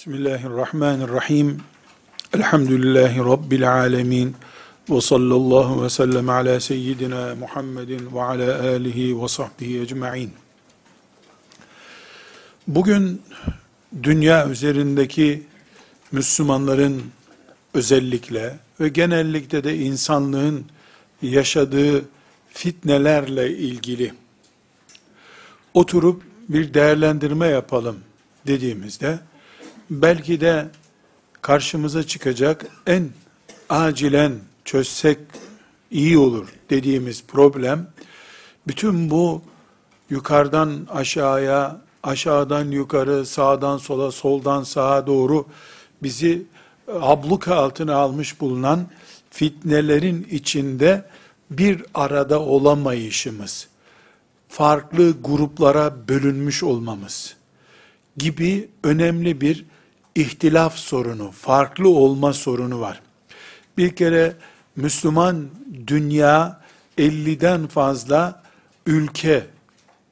Bismillahirrahmanirrahim. Elhamdülillahi Rabbil alemin. Ve sallallahu ve sellem ala seyyidina Muhammedin ve ala alihi ve sahbihi ecma'in. Bugün dünya üzerindeki Müslümanların özellikle ve genellikle de insanlığın yaşadığı fitnelerle ilgili oturup bir değerlendirme yapalım dediğimizde belki de karşımıza çıkacak en acilen çözsek iyi olur dediğimiz problem bütün bu yukarıdan aşağıya, aşağıdan yukarı, sağdan sola, soldan sağa doğru bizi abluka altına almış bulunan fitnelerin içinde bir arada olamayışımız, farklı gruplara bölünmüş olmamız gibi önemli bir ihtilaf sorunu, farklı olma sorunu var. Bir kere Müslüman dünya 50'den fazla ülke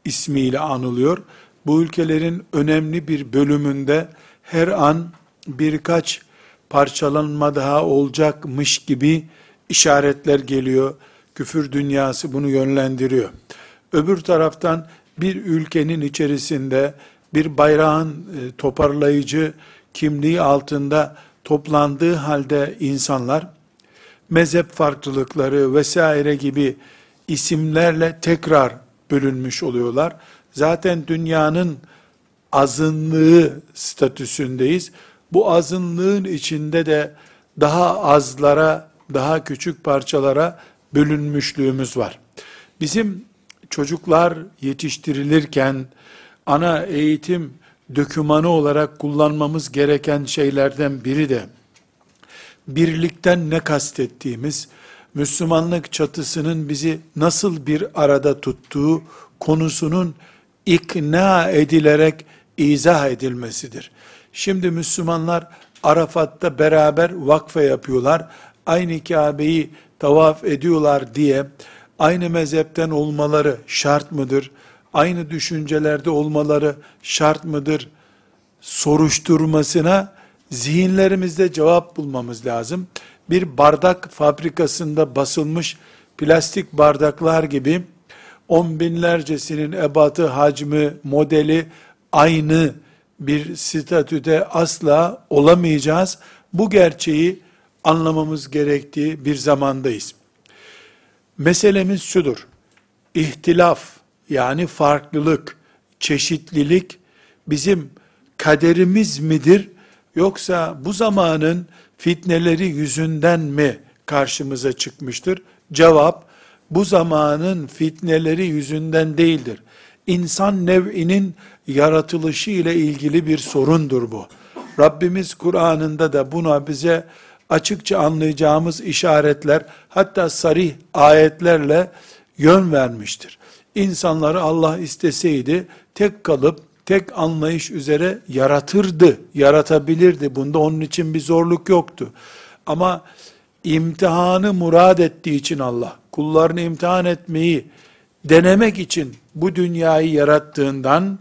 ismiyle anılıyor. Bu ülkelerin önemli bir bölümünde her an birkaç parçalanma daha olacakmış gibi işaretler geliyor. Küfür dünyası bunu yönlendiriyor. Öbür taraftan bir ülkenin içerisinde bir bayrağın e, toparlayıcı kimliği altında toplandığı halde insanlar mezhep farklılıkları vesaire gibi isimlerle tekrar bölünmüş oluyorlar. Zaten dünyanın azınlığı statüsündeyiz. Bu azınlığın içinde de daha azlara, daha küçük parçalara bölünmüşlüğümüz var. Bizim çocuklar yetiştirilirken ana eğitim dökümanı olarak kullanmamız gereken şeylerden biri de birlikten ne kastettiğimiz, Müslümanlık çatısının bizi nasıl bir arada tuttuğu konusunun ikna edilerek izah edilmesidir. Şimdi Müslümanlar Arafat'ta beraber vakfe yapıyorlar. Aynı Kabe'yi tavaf ediyorlar diye aynı mezhepten olmaları şart mıdır? Aynı düşüncelerde olmaları şart mıdır soruşturmasına zihinlerimizde cevap bulmamız lazım. Bir bardak fabrikasında basılmış plastik bardaklar gibi on binlercesinin ebatı, hacmi, modeli aynı bir statüde asla olamayacağız. Bu gerçeği anlamamız gerektiği bir zamandayız. Meselemiz şudur. İhtilaf, yani farklılık, çeşitlilik bizim kaderimiz midir? Yoksa bu zamanın fitneleri yüzünden mi karşımıza çıkmıştır? Cevap, bu zamanın fitneleri yüzünden değildir. İnsan nev'inin yaratılışı ile ilgili bir sorundur bu. Rabbimiz Kur'an'ında da buna bize açıkça anlayacağımız işaretler, hatta sarih ayetlerle yön vermiştir. İnsanları Allah isteseydi tek kalıp tek anlayış üzere yaratırdı, yaratabilirdi. Bunda onun için bir zorluk yoktu. Ama imtihanı murad ettiği için Allah, kullarını imtihan etmeyi denemek için bu dünyayı yarattığından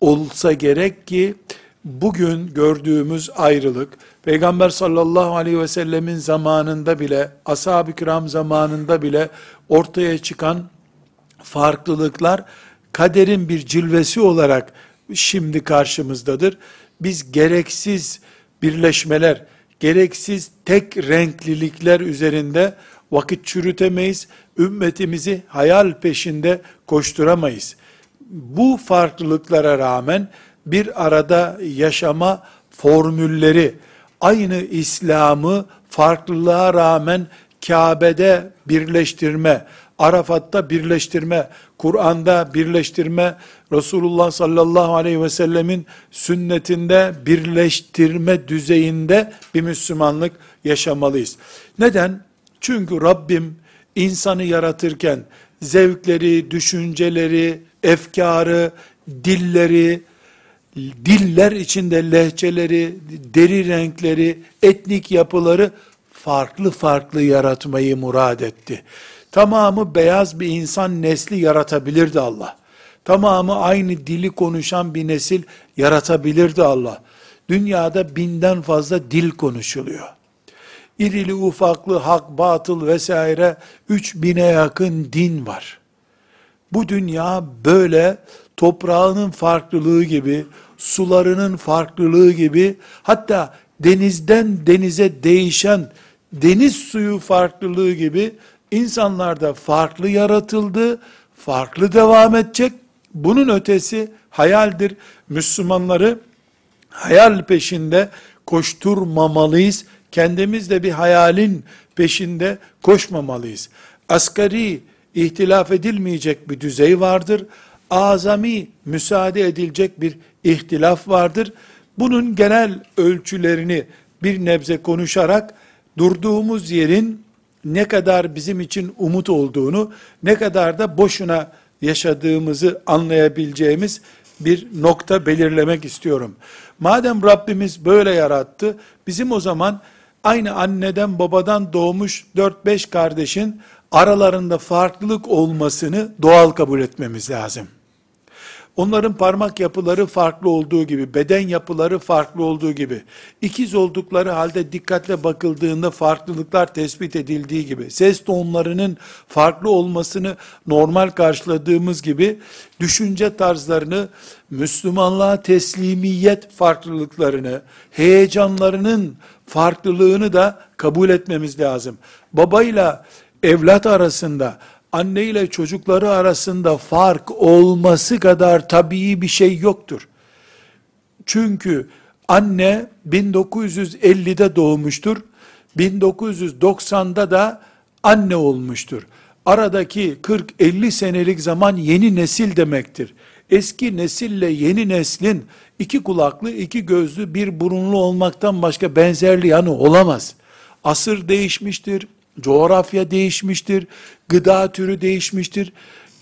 olsa gerek ki bugün gördüğümüz ayrılık Peygamber sallallahu aleyhi ve sellemin zamanında bile ashab-ı kiram zamanında bile ortaya çıkan farklılıklar kaderin bir cilvesi olarak şimdi karşımızdadır. Biz gereksiz birleşmeler, gereksiz tek renklilikler üzerinde vakit çürütemeyiz. Ümmetimizi hayal peşinde koşturamayız. Bu farklılıklara rağmen bir arada yaşama formülleri, aynı İslam'ı farklılığa rağmen Kabe'de birleştirme, Arafat'ta birleştirme, Kur'an'da birleştirme, Resulullah sallallahu aleyhi ve sellemin sünnetinde birleştirme düzeyinde bir Müslümanlık yaşamalıyız. Neden? Çünkü Rabbim insanı yaratırken zevkleri, düşünceleri, efkarı, dilleri, diller içinde lehçeleri, deri renkleri, etnik yapıları farklı farklı yaratmayı murad etti. Tamamı beyaz bir insan nesli yaratabilirdi Allah. Tamamı aynı dili konuşan bir nesil yaratabilirdi Allah. dünyada binden fazla dil konuşuluyor. İrili ufaklı hak, batıl vesaire üç bine yakın din var. Bu dünya böyle toprağının farklılığı gibi, sularının farklılığı gibi, hatta denizden denize değişen deniz suyu farklılığı gibi insanlar da farklı yaratıldı, farklı devam edecek. Bunun ötesi hayaldir. Müslümanları hayal peşinde koşturmamalıyız. Kendimiz de bir hayalin peşinde koşmamalıyız. Asgari ihtilaf edilmeyecek bir düzey vardır. Azami müsaade edilecek bir ihtilaf vardır. Bunun genel ölçülerini bir nebze konuşarak durduğumuz yerin ne kadar bizim için umut olduğunu, ne kadar da boşuna yaşadığımızı anlayabileceğimiz bir nokta belirlemek istiyorum. Madem Rabbimiz böyle yarattı, bizim o zaman aynı anneden babadan doğmuş 4-5 kardeşin aralarında farklılık olmasını doğal kabul etmemiz lazım. Onların parmak yapıları farklı olduğu gibi, beden yapıları farklı olduğu gibi, ikiz oldukları halde dikkatle bakıldığında farklılıklar tespit edildiği gibi, ses tonlarının farklı olmasını normal karşıladığımız gibi, düşünce tarzlarını, Müslümanlığa teslimiyet farklılıklarını, heyecanlarının farklılığını da kabul etmemiz lazım. Babayla evlat arasında, anne ile çocukları arasında fark olması kadar tabii bir şey yoktur. Çünkü anne 1950'de doğmuştur. 1990'da da anne olmuştur. Aradaki 40-50 senelik zaman yeni nesil demektir. Eski nesille yeni neslin iki kulaklı, iki gözlü, bir burunlu olmaktan başka benzerli yanı olamaz. Asır değişmiştir, coğrafya değişmiştir, gıda türü değişmiştir,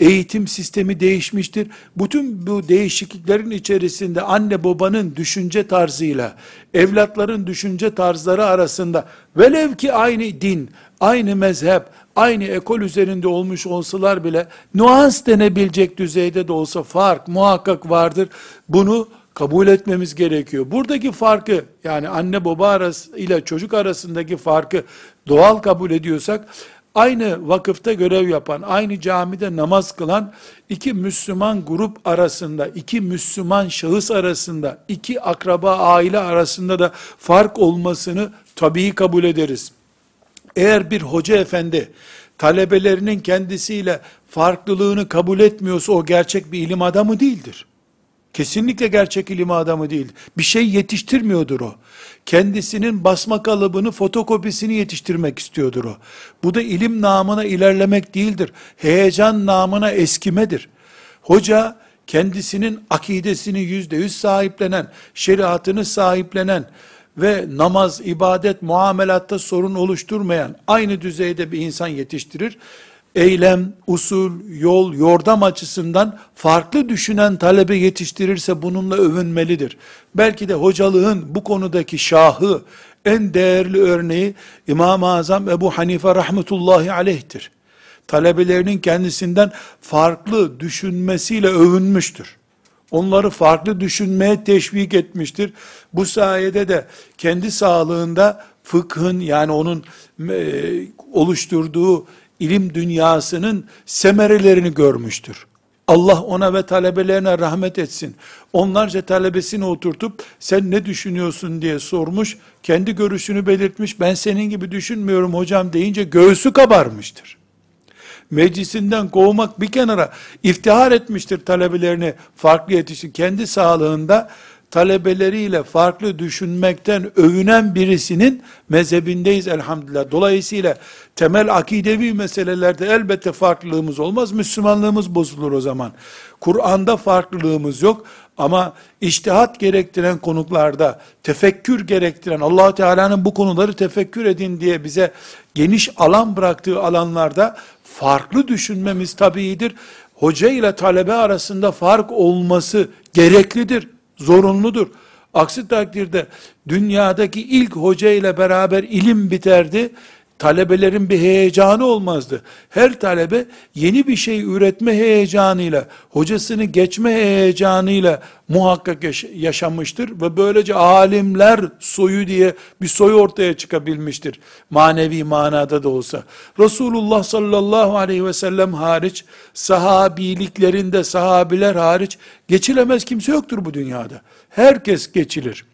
eğitim sistemi değişmiştir. Bütün bu değişikliklerin içerisinde anne babanın düşünce tarzıyla evlatların düşünce tarzları arasında velev ki aynı din, aynı mezhep, aynı ekol üzerinde olmuş olsalar bile nuans denebilecek düzeyde de olsa fark muhakkak vardır. Bunu kabul etmemiz gerekiyor. Buradaki farkı yani anne baba arası ile çocuk arasındaki farkı doğal kabul ediyorsak aynı vakıfta görev yapan, aynı camide namaz kılan iki Müslüman grup arasında, iki Müslüman şahıs arasında, iki akraba aile arasında da fark olmasını tabii kabul ederiz. Eğer bir hoca efendi talebelerinin kendisiyle farklılığını kabul etmiyorsa o gerçek bir ilim adamı değildir. Kesinlikle gerçek ilim adamı değil. Bir şey yetiştirmiyordur o. Kendisinin basma kalıbını, fotokopisini yetiştirmek istiyordur o. Bu da ilim namına ilerlemek değildir. Heyecan namına eskimedir. Hoca kendisinin akidesini yüzde yüz sahiplenen, şeriatını sahiplenen ve namaz, ibadet, muamelatta sorun oluşturmayan aynı düzeyde bir insan yetiştirir eylem, usul, yol, yordam açısından farklı düşünen talebe yetiştirirse bununla övünmelidir. Belki de hocalığın bu konudaki şahı, en değerli örneği İmam-ı Azam Ebu Hanife rahmetullahi aleyhtir. Talebelerinin kendisinden farklı düşünmesiyle övünmüştür. Onları farklı düşünmeye teşvik etmiştir. Bu sayede de kendi sağlığında fıkhın yani onun e, oluşturduğu ilim dünyasının semerelerini görmüştür. Allah ona ve talebelerine rahmet etsin. Onlarca talebesini oturtup sen ne düşünüyorsun diye sormuş. Kendi görüşünü belirtmiş. Ben senin gibi düşünmüyorum hocam deyince göğsü kabarmıştır. Meclisinden kovmak bir kenara iftihar etmiştir talebelerini farklı yetişti. Kendi sağlığında talebeleriyle farklı düşünmekten övünen birisinin mezhebindeyiz elhamdülillah. Dolayısıyla temel akidevi meselelerde elbette farklılığımız olmaz. Müslümanlığımız bozulur o zaman. Kur'an'da farklılığımız yok ama iştihat gerektiren konuklarda, tefekkür gerektiren, allah Teala'nın bu konuları tefekkür edin diye bize geniş alan bıraktığı alanlarda farklı düşünmemiz tabiidir. Hoca ile talebe arasında fark olması gereklidir zorunludur. Aksi takdirde dünyadaki ilk hoca ile beraber ilim biterdi. Talebelerin bir heyecanı olmazdı. Her talebe yeni bir şey üretme heyecanıyla, hocasını geçme heyecanıyla muhakkak yaş- yaşamıştır ve böylece alimler soyu diye bir soy ortaya çıkabilmiştir. Manevi manada da olsa. Resulullah sallallahu aleyhi ve sellem hariç, sahabiliklerinde sahabiler hariç geçilemez kimse yoktur bu dünyada. Herkes geçilir.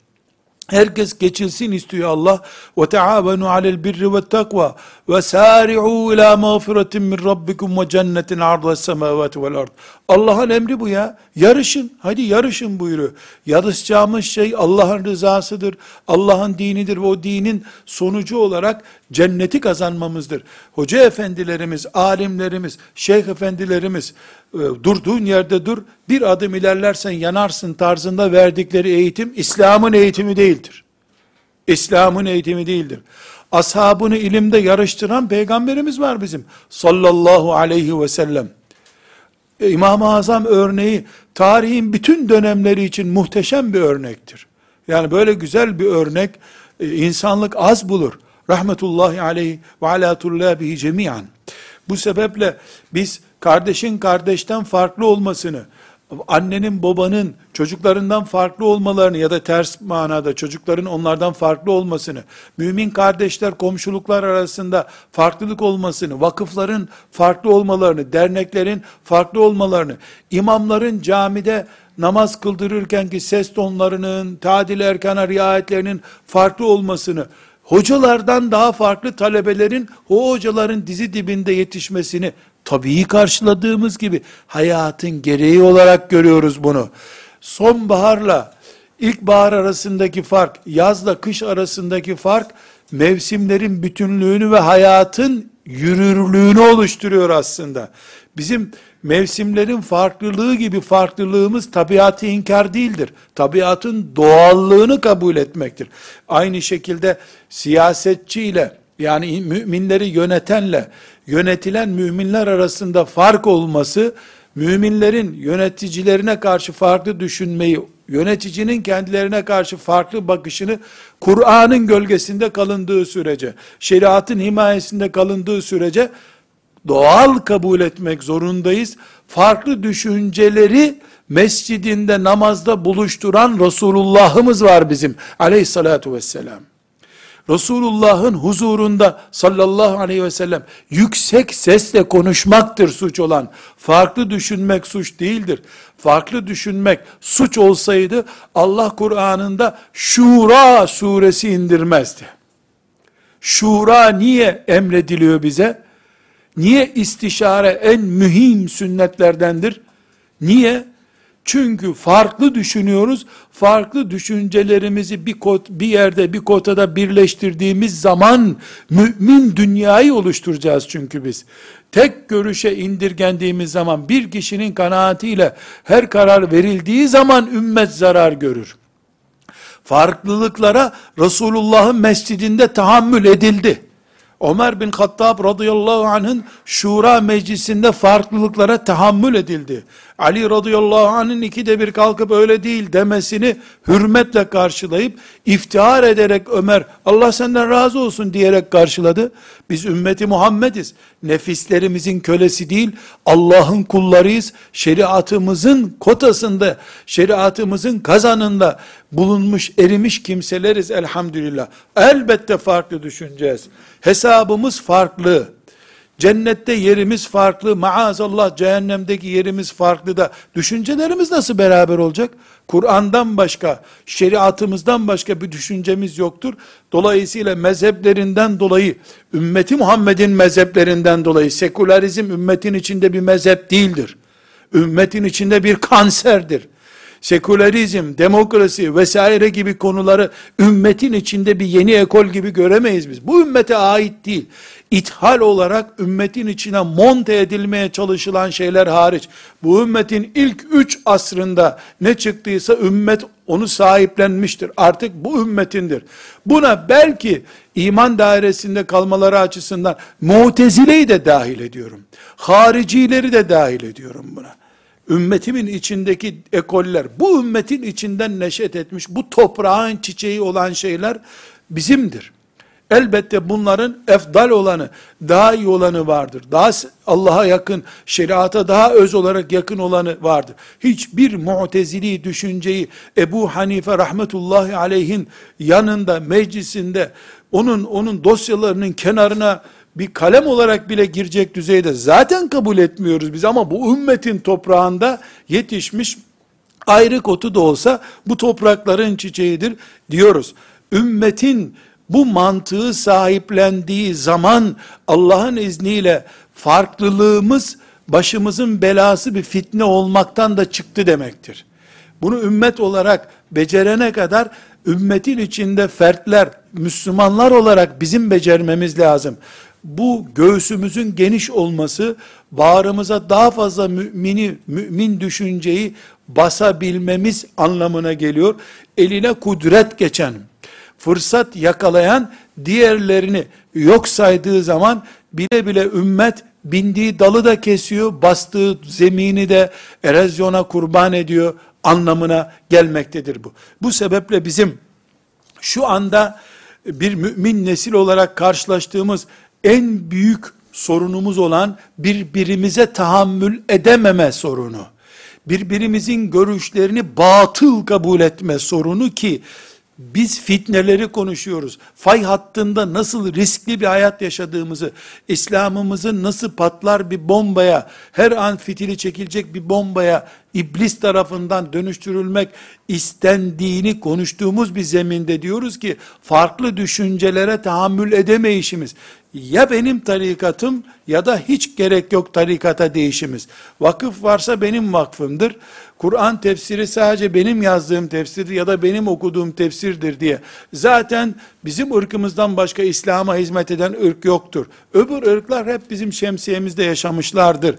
Herkes geçilsin istiyor Allah. Ve taavenu alel birri ve takva ve sari'u ila mağfiretin min rabbikum ve cennetin arda semavati vel ard. Allah'ın emri bu ya. Yarışın. Hadi yarışın buyuruyor. Yarışacağımız şey Allah'ın rızasıdır. Allah'ın dinidir ve o dinin sonucu olarak cenneti kazanmamızdır. Hoca efendilerimiz, alimlerimiz, şeyh efendilerimiz e, durduğun yerde dur, bir adım ilerlersen yanarsın tarzında verdikleri eğitim İslam'ın eğitimi değildir. İslam'ın eğitimi değildir. Ashabını ilimde yarıştıran peygamberimiz var bizim. Sallallahu aleyhi ve sellem. İmam-ı Azam örneği tarihin bütün dönemleri için muhteşem bir örnektir. Yani böyle güzel bir örnek e, insanlık az bulur. Rahmetullahi aleyhi ve ala tullabihi cemiyan. Bu sebeple biz kardeşin kardeşten farklı olmasını, annenin babanın çocuklarından farklı olmalarını ya da ters manada çocukların onlardan farklı olmasını, mümin kardeşler komşuluklar arasında farklılık olmasını, vakıfların farklı olmalarını, derneklerin farklı olmalarını, imamların camide namaz kıldırırken ki ses tonlarının, tadil erkana riayetlerinin farklı olmasını, hocalardan daha farklı talebelerin o hocaların dizi dibinde yetişmesini tabii karşıladığımız gibi hayatın gereği olarak görüyoruz bunu. Sonbaharla ilkbahar arasındaki fark, yazla kış arasındaki fark mevsimlerin bütünlüğünü ve hayatın yürürlüğünü oluşturuyor aslında. Bizim mevsimlerin farklılığı gibi farklılığımız tabiatı inkar değildir. Tabiatın doğallığını kabul etmektir. Aynı şekilde siyasetçi ile yani müminleri yönetenle yönetilen müminler arasında fark olması müminlerin yöneticilerine karşı farklı düşünmeyi, yöneticinin kendilerine karşı farklı bakışını Kur'an'ın gölgesinde kalındığı sürece, şeriatın himayesinde kalındığı sürece doğal kabul etmek zorundayız. Farklı düşünceleri mescidinde namazda buluşturan Resulullah'ımız var bizim aleyhissalatu vesselam. Resulullah'ın huzurunda sallallahu aleyhi ve sellem yüksek sesle konuşmaktır suç olan. Farklı düşünmek suç değildir. Farklı düşünmek suç olsaydı Allah Kur'an'ında Şura suresi indirmezdi. Şura niye emrediliyor bize? Niye istişare en mühim sünnetlerdendir? Niye? Çünkü farklı düşünüyoruz. Farklı düşüncelerimizi bir kot, bir yerde, bir kotada birleştirdiğimiz zaman mümin dünyayı oluşturacağız çünkü biz. Tek görüşe indirgendiğimiz zaman bir kişinin kanaatiyle her karar verildiği zaman ümmet zarar görür. Farklılıklara Resulullah'ın mescidinde tahammül edildi. Ömer bin Hattab radıyallahu anh'ın şura meclisinde farklılıklara tahammül edildi. Ali radıyallahu anh'ın ikide bir kalkıp öyle değil demesini hürmetle karşılayıp iftihar ederek Ömer Allah senden razı olsun diyerek karşıladı. Biz ümmeti Muhammediz. Nefislerimizin kölesi değil Allah'ın kullarıyız. Şeriatımızın kotasında, şeriatımızın kazanında bulunmuş, erimiş kimseleriz elhamdülillah. Elbette farklı düşüneceğiz. Hesabımız farklı. Cennette yerimiz farklı, maazallah cehennemdeki yerimiz farklı da düşüncelerimiz nasıl beraber olacak? Kur'an'dan başka, şeriatımızdan başka bir düşüncemiz yoktur. Dolayısıyla mezheplerinden dolayı, ümmeti Muhammed'in mezheplerinden dolayı, sekülerizm ümmetin içinde bir mezhep değildir. Ümmetin içinde bir kanserdir sekülerizm, demokrasi vesaire gibi konuları ümmetin içinde bir yeni ekol gibi göremeyiz biz. Bu ümmete ait değil. İthal olarak ümmetin içine monte edilmeye çalışılan şeyler hariç, bu ümmetin ilk üç asrında ne çıktıysa ümmet onu sahiplenmiştir. Artık bu ümmetindir. Buna belki iman dairesinde kalmaları açısından mutezileyi de dahil ediyorum. Haricileri de dahil ediyorum buna ümmetimin içindeki ekoller, bu ümmetin içinden neşet etmiş, bu toprağın çiçeği olan şeyler bizimdir. Elbette bunların efdal olanı, daha iyi olanı vardır. Daha Allah'a yakın, şeriata daha öz olarak yakın olanı vardır. Hiçbir mu'tezili düşünceyi Ebu Hanife rahmetullahi aleyhin yanında, meclisinde, onun onun dosyalarının kenarına bir kalem olarak bile girecek düzeyde zaten kabul etmiyoruz biz ama bu ümmetin toprağında yetişmiş ayrı kotu da olsa bu toprakların çiçeğidir diyoruz. Ümmetin bu mantığı sahiplendiği zaman Allah'ın izniyle farklılığımız başımızın belası bir fitne olmaktan da çıktı demektir. Bunu ümmet olarak becerene kadar ümmetin içinde fertler, Müslümanlar olarak bizim becermemiz lazım. Bu göğsümüzün geniş olması, bağrımıza daha fazla mümini, mümin düşünceyi basabilmemiz anlamına geliyor. Eline kudret geçen, fırsat yakalayan, diğerlerini yok saydığı zaman bile bile ümmet bindiği dalı da kesiyor, bastığı zemini de erozyona kurban ediyor anlamına gelmektedir bu. Bu sebeple bizim şu anda bir mümin nesil olarak karşılaştığımız en büyük sorunumuz olan birbirimize tahammül edememe sorunu. Birbirimizin görüşlerini batıl kabul etme sorunu ki biz fitneleri konuşuyoruz. Fay hattında nasıl riskli bir hayat yaşadığımızı, İslam'ımızın nasıl patlar bir bombaya, her an fitili çekilecek bir bombaya iblis tarafından dönüştürülmek istendiğini konuştuğumuz bir zeminde diyoruz ki farklı düşüncelere tahammül edemeyişimiz ya benim tarikatım ya da hiç gerek yok tarikata değişimiz. Vakıf varsa benim vakfımdır. Kur'an tefsiri sadece benim yazdığım tefsirdir ya da benim okuduğum tefsirdir diye. Zaten bizim ırkımızdan başka İslam'a hizmet eden ırk yoktur. Öbür ırklar hep bizim şemsiyemizde yaşamışlardır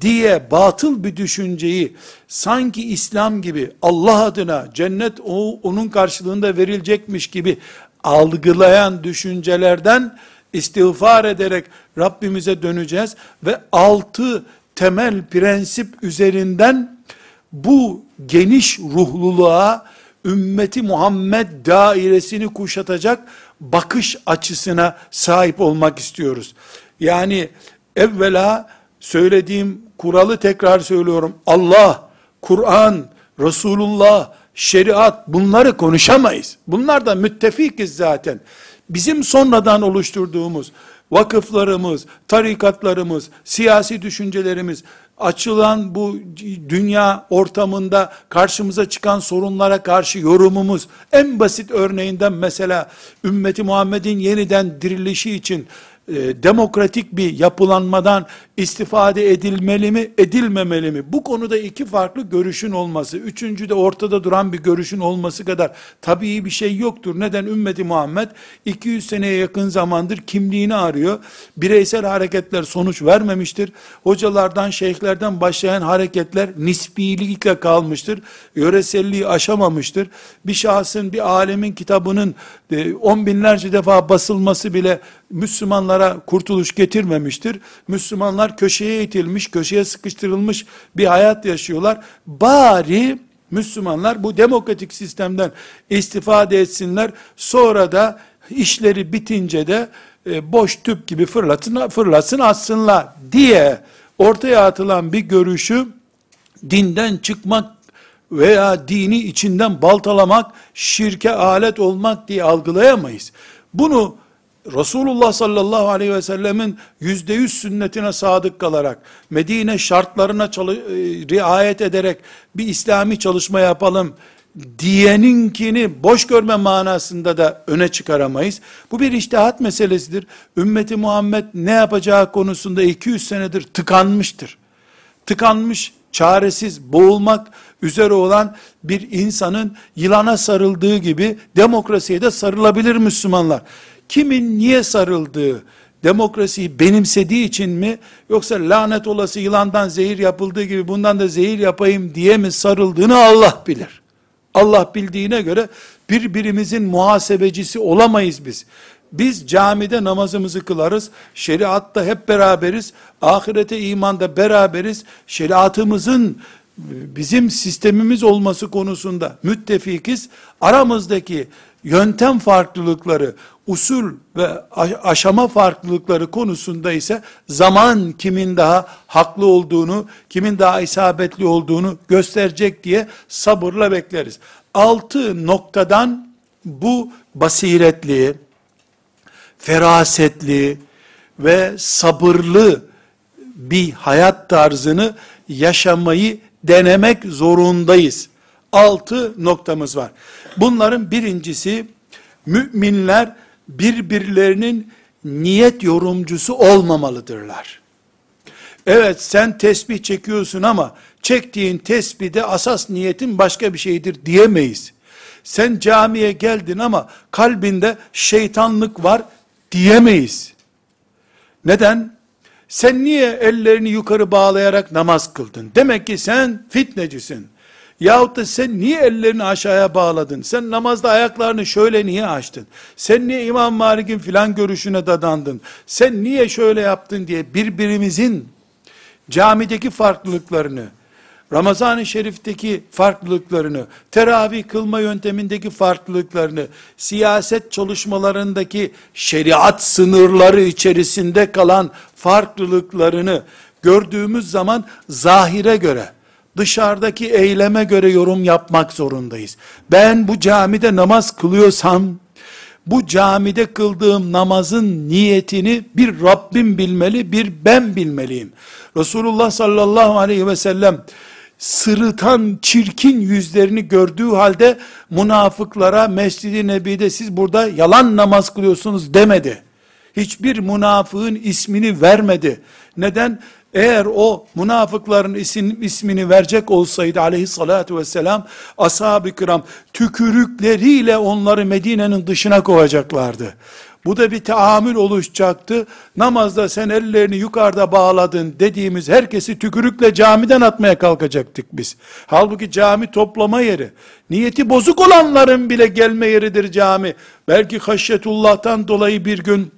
diye batıl bir düşünceyi sanki İslam gibi Allah adına cennet o, onun karşılığında verilecekmiş gibi algılayan düşüncelerden istiğfar ederek Rabbimize döneceğiz ve altı temel prensip üzerinden bu geniş ruhluluğa ümmeti Muhammed dairesini kuşatacak bakış açısına sahip olmak istiyoruz. Yani evvela söylediğim kuralı tekrar söylüyorum. Allah, Kur'an, Resulullah, şeriat bunları konuşamayız. Bunlar da müttefikiz zaten. Bizim sonradan oluşturduğumuz vakıflarımız, tarikatlarımız, siyasi düşüncelerimiz, açılan bu dünya ortamında karşımıza çıkan sorunlara karşı yorumumuz, en basit örneğinden mesela ümmeti Muhammed'in yeniden dirilişi için e, demokratik bir yapılanmadan istifade edilmeli mi, edilmemeli mi? Bu konuda iki farklı görüşün olması, üçüncü de ortada duran bir görüşün olması kadar tabii bir şey yoktur. Neden? Ümmeti Muhammed 200 seneye yakın zamandır kimliğini arıyor. Bireysel hareketler sonuç vermemiştir. Hocalardan, şeyhlerden başlayan hareketler nisbilikle kalmıştır. Yöreselliği aşamamıştır. Bir şahsın, bir alemin kitabının e, on binlerce defa basılması bile Müslümanlara kurtuluş getirmemiştir. Müslümanlar köşeye itilmiş, köşeye sıkıştırılmış bir hayat yaşıyorlar. Bari Müslümanlar bu demokratik sistemden istifade etsinler. Sonra da işleri bitince de e, boş tüp gibi fırlatın, fırlatsın atsınlar diye ortaya atılan bir görüşü dinden çıkmak veya dini içinden baltalamak, şirke alet olmak diye algılayamayız. Bunu Resulullah sallallahu aleyhi ve sellemin yüzde yüz sünnetine sadık kalarak, Medine şartlarına çalı, e, riayet ederek bir İslami çalışma yapalım diyeninkini boş görme manasında da öne çıkaramayız. Bu bir iştihat meselesidir. Ümmeti Muhammed ne yapacağı konusunda 200 senedir tıkanmıştır. Tıkanmış, çaresiz, boğulmak üzere olan bir insanın yılana sarıldığı gibi demokrasiye de sarılabilir Müslümanlar kimin niye sarıldığı, demokrasiyi benimsediği için mi, yoksa lanet olası yılandan zehir yapıldığı gibi bundan da zehir yapayım diye mi sarıldığını Allah bilir. Allah bildiğine göre birbirimizin muhasebecisi olamayız biz. Biz camide namazımızı kılarız, şeriatta hep beraberiz, ahirete imanda beraberiz, şeriatımızın bizim sistemimiz olması konusunda müttefikiz, aramızdaki yöntem farklılıkları, usul ve aşama farklılıkları konusunda ise zaman kimin daha haklı olduğunu, kimin daha isabetli olduğunu gösterecek diye sabırla bekleriz. Altı noktadan bu basiretli, ferasetli ve sabırlı bir hayat tarzını yaşamayı denemek zorundayız. Altı noktamız var. Bunların birincisi müminler birbirlerinin niyet yorumcusu olmamalıdırlar. Evet sen tesbih çekiyorsun ama çektiğin tesbihde asas niyetin başka bir şeydir diyemeyiz. Sen camiye geldin ama kalbinde şeytanlık var diyemeyiz. Neden? Sen niye ellerini yukarı bağlayarak namaz kıldın? Demek ki sen fitnecisin. Yahut da sen niye ellerini aşağıya bağladın? Sen namazda ayaklarını şöyle niye açtın? Sen niye İmam Malik'in filan görüşüne dadandın? Sen niye şöyle yaptın diye birbirimizin camideki farklılıklarını, Ramazan-ı Şerif'teki farklılıklarını, teravih kılma yöntemindeki farklılıklarını, siyaset çalışmalarındaki şeriat sınırları içerisinde kalan farklılıklarını gördüğümüz zaman zahire göre, dışarıdaki eyleme göre yorum yapmak zorundayız. Ben bu camide namaz kılıyorsam, bu camide kıldığım namazın niyetini bir Rabbim bilmeli, bir ben bilmeliyim. Resulullah sallallahu aleyhi ve sellem, sırıtan çirkin yüzlerini gördüğü halde münafıklara Mescid-i Nebi'de siz burada yalan namaz kılıyorsunuz demedi. Hiçbir münafığın ismini vermedi. Neden? Eğer o münafıkların isim, ismini verecek olsaydı aleyhissalatü vesselam ashab-ı kiram tükürükleriyle onları Medine'nin dışına kovacaklardı. Bu da bir taamül oluşacaktı. Namazda sen ellerini yukarıda bağladın dediğimiz herkesi tükürükle camiden atmaya kalkacaktık biz. Halbuki cami toplama yeri. Niyeti bozuk olanların bile gelme yeridir cami. Belki haşyetullah'tan dolayı bir gün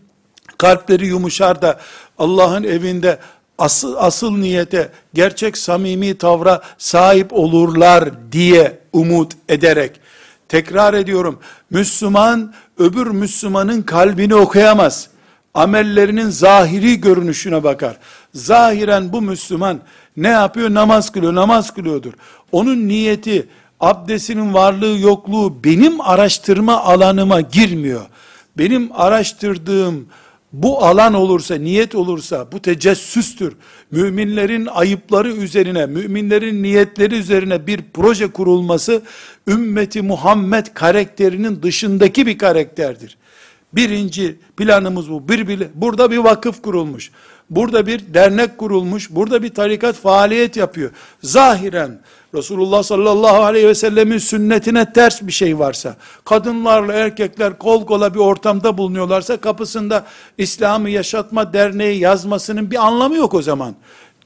kalpleri yumuşar da Allah'ın evinde asıl, asıl niyete, gerçek samimi tavra sahip olurlar diye umut ederek, tekrar ediyorum, Müslüman, öbür Müslümanın kalbini okuyamaz. Amellerinin zahiri görünüşüne bakar. Zahiren bu Müslüman ne yapıyor? Namaz kılıyor, namaz kılıyordur. Onun niyeti, abdestinin varlığı yokluğu benim araştırma alanıma girmiyor. Benim araştırdığım, bu alan olursa, niyet olursa, bu tecessüstür. Müminlerin ayıpları üzerine, müminlerin niyetleri üzerine bir proje kurulması, ümmeti Muhammed karakterinin dışındaki bir karakterdir. Birinci planımız bu. Bir, bir, burada bir vakıf kurulmuş. Burada bir dernek kurulmuş. Burada bir tarikat faaliyet yapıyor. Zahiren Resulullah sallallahu aleyhi ve sellemin sünnetine ters bir şey varsa, kadınlarla erkekler kol kola bir ortamda bulunuyorlarsa, kapısında İslam'ı yaşatma derneği yazmasının bir anlamı yok o zaman.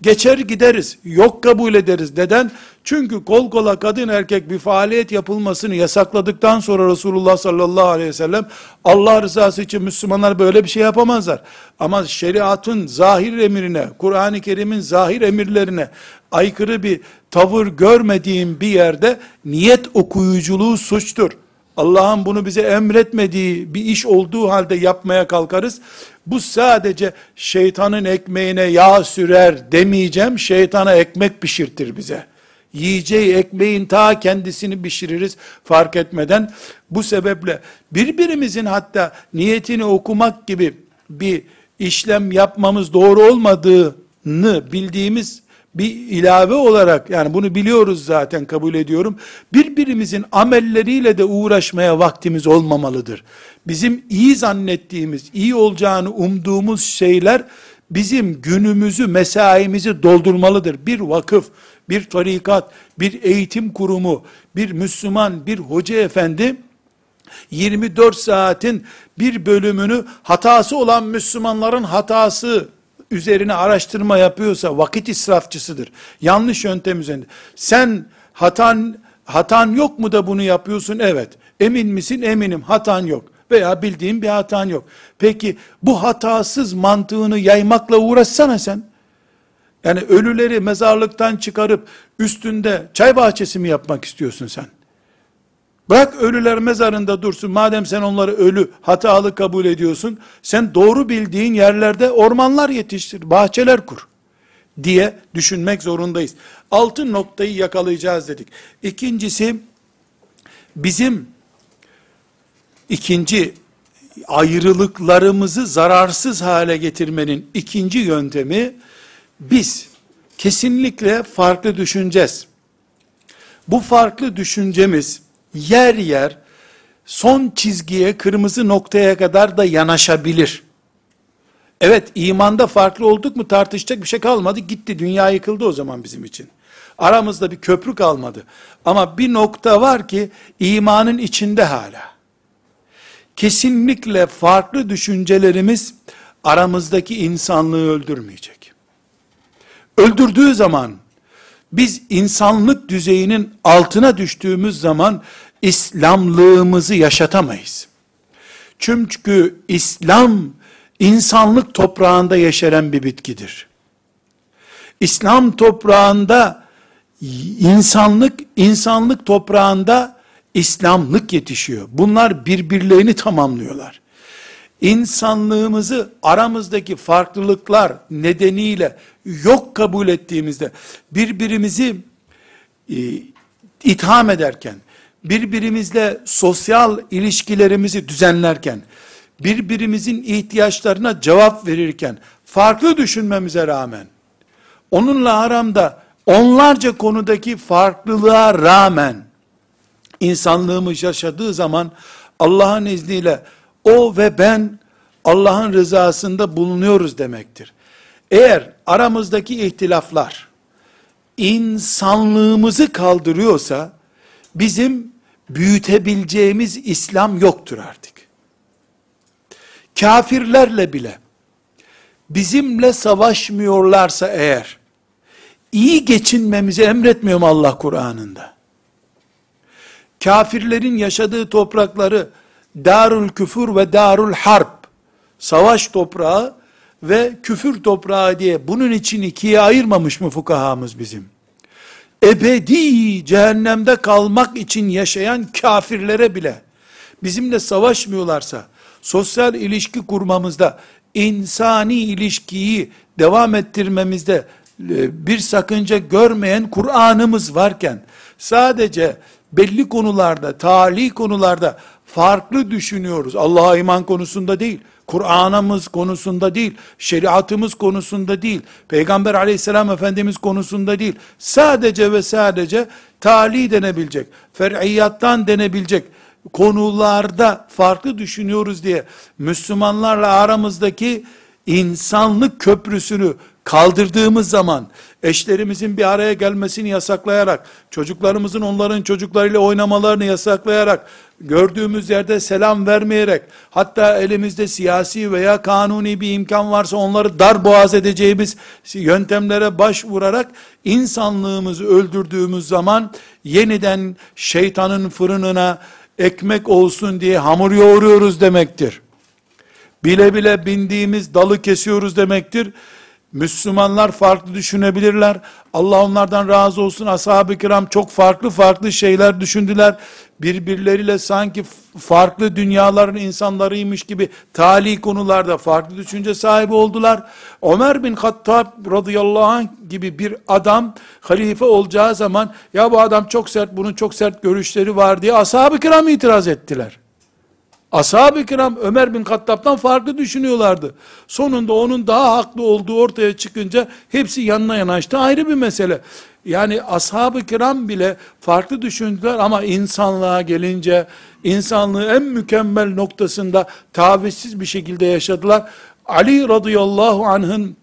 Geçer gideriz, yok kabul ederiz. Neden? Çünkü kol kola kadın erkek bir faaliyet yapılmasını yasakladıktan sonra Resulullah sallallahu aleyhi ve sellem, Allah rızası için Müslümanlar böyle bir şey yapamazlar. Ama şeriatın zahir emrine, Kur'an-ı Kerim'in zahir emirlerine aykırı bir tavır görmediğim bir yerde niyet okuyuculuğu suçtur. Allah'ın bunu bize emretmediği bir iş olduğu halde yapmaya kalkarız. Bu sadece şeytanın ekmeğine yağ sürer demeyeceğim. Şeytana ekmek pişirtir bize. Yiyeceği ekmeğin ta kendisini pişiririz fark etmeden. Bu sebeple birbirimizin hatta niyetini okumak gibi bir işlem yapmamız doğru olmadığını bildiğimiz bir ilave olarak yani bunu biliyoruz zaten kabul ediyorum. Birbirimizin amelleriyle de uğraşmaya vaktimiz olmamalıdır. Bizim iyi zannettiğimiz, iyi olacağını umduğumuz şeyler bizim günümüzü, mesaimizi doldurmalıdır. Bir vakıf, bir tarikat, bir eğitim kurumu, bir Müslüman, bir hoca efendi 24 saatin bir bölümünü hatası olan Müslümanların hatası üzerine araştırma yapıyorsa vakit israfçısıdır. Yanlış yöntem üzerinde. Sen hatan hatan yok mu da bunu yapıyorsun? Evet. Emin misin? Eminim. Hatan yok. Veya bildiğin bir hatan yok. Peki bu hatasız mantığını yaymakla uğraşsana sen. Yani ölüleri mezarlıktan çıkarıp üstünde çay bahçesi mi yapmak istiyorsun sen? Bırak ölüler mezarında dursun. Madem sen onları ölü, hatalı kabul ediyorsun. Sen doğru bildiğin yerlerde ormanlar yetiştir, bahçeler kur diye düşünmek zorundayız. Altın noktayı yakalayacağız dedik. İkincisi bizim ikinci ayrılıklarımızı zararsız hale getirmenin ikinci yöntemi biz kesinlikle farklı düşüneceğiz. Bu farklı düşüncemiz yer yer son çizgiye, kırmızı noktaya kadar da yanaşabilir. Evet, imanda farklı olduk mu tartışacak bir şey kalmadı. Gitti, dünya yıkıldı o zaman bizim için. Aramızda bir köprü kalmadı. Ama bir nokta var ki imanın içinde hala. Kesinlikle farklı düşüncelerimiz aramızdaki insanlığı öldürmeyecek. Öldürdüğü zaman biz insanlık düzeyinin altına düştüğümüz zaman İslamlığımızı yaşatamayız. Çünkü İslam insanlık toprağında yeşeren bir bitkidir. İslam toprağında insanlık, insanlık toprağında İslamlık yetişiyor. Bunlar birbirlerini tamamlıyorlar. İnsanlığımızı aramızdaki farklılıklar nedeniyle yok kabul ettiğimizde birbirimizi e, itham ederken, birbirimizle sosyal ilişkilerimizi düzenlerken, birbirimizin ihtiyaçlarına cevap verirken, farklı düşünmemize rağmen, onunla aramda onlarca konudaki farklılığa rağmen, insanlığımız yaşadığı zaman, Allah'ın izniyle, o ve ben, Allah'ın rızasında bulunuyoruz demektir. Eğer aramızdaki ihtilaflar, insanlığımızı kaldırıyorsa, bizim büyütebileceğimiz İslam yoktur artık. Kafirlerle bile bizimle savaşmıyorlarsa eğer iyi geçinmemizi emretmiyor mu Allah Kur'an'ında? Kafirlerin yaşadığı toprakları darul küfür ve darul harp savaş toprağı ve küfür toprağı diye bunun için ikiye ayırmamış mı fukahamız bizim? ebedi cehennemde kalmak için yaşayan kafirlere bile bizimle savaşmıyorlarsa, sosyal ilişki kurmamızda, insani ilişkiyi devam ettirmemizde e, bir sakınca görmeyen Kur'an'ımız varken, sadece belli konularda, tali konularda farklı düşünüyoruz. Allah'a iman konusunda değil, Kur'an'ımız konusunda değil, şeriatımız konusunda değil, Peygamber aleyhisselam efendimiz konusunda değil, sadece ve sadece tali denebilecek, fer'iyyattan denebilecek konularda farklı düşünüyoruz diye Müslümanlarla aramızdaki insanlık köprüsünü kaldırdığımız zaman, eşlerimizin bir araya gelmesini yasaklayarak, çocuklarımızın onların çocuklarıyla oynamalarını yasaklayarak, gördüğümüz yerde selam vermeyerek, hatta elimizde siyasi veya kanuni bir imkan varsa onları dar boğaz edeceğimiz yöntemlere başvurarak, insanlığımızı öldürdüğümüz zaman, yeniden şeytanın fırınına ekmek olsun diye hamur yoğuruyoruz demektir. Bile bile bindiğimiz dalı kesiyoruz demektir Müslümanlar farklı düşünebilirler. Allah onlardan razı olsun. Ashab-ı kiram çok farklı farklı şeyler düşündüler. Birbirleriyle sanki farklı dünyaların insanlarıymış gibi tali konularda farklı düşünce sahibi oldular. Ömer bin Hattab radıyallahu anh gibi bir adam halife olacağı zaman ya bu adam çok sert bunun çok sert görüşleri var diye ashab-ı kiram itiraz ettiler. Ashab-ı kiram Ömer bin Kattab'dan farklı düşünüyorlardı. Sonunda onun daha haklı olduğu ortaya çıkınca hepsi yanına yanaştı. Ayrı bir mesele. Yani ashab-ı kiram bile farklı düşündüler ama insanlığa gelince insanlığı en mükemmel noktasında tavizsiz bir şekilde yaşadılar. Ali radıyallahu anh'ın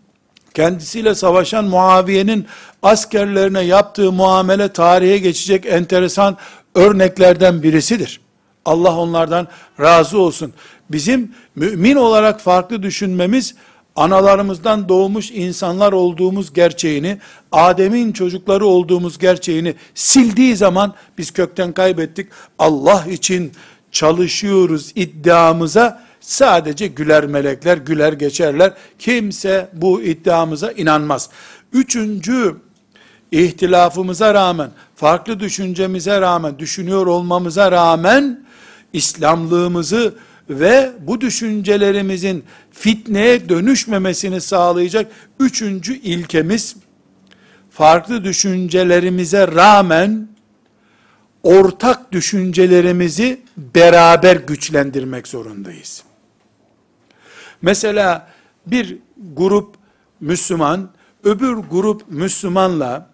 kendisiyle savaşan Muaviye'nin askerlerine yaptığı muamele tarihe geçecek enteresan örneklerden birisidir. Allah onlardan razı olsun. Bizim mümin olarak farklı düşünmemiz, analarımızdan doğmuş insanlar olduğumuz gerçeğini, Adem'in çocukları olduğumuz gerçeğini sildiği zaman biz kökten kaybettik. Allah için çalışıyoruz iddiamıza sadece güler melekler, güler geçerler. Kimse bu iddiamıza inanmaz. Üçüncü ihtilafımıza rağmen, farklı düşüncemize rağmen, düşünüyor olmamıza rağmen, İslamlığımızı ve bu düşüncelerimizin fitneye dönüşmemesini sağlayacak üçüncü ilkemiz, farklı düşüncelerimize rağmen, ortak düşüncelerimizi beraber güçlendirmek zorundayız. Mesela bir grup Müslüman, öbür grup Müslümanla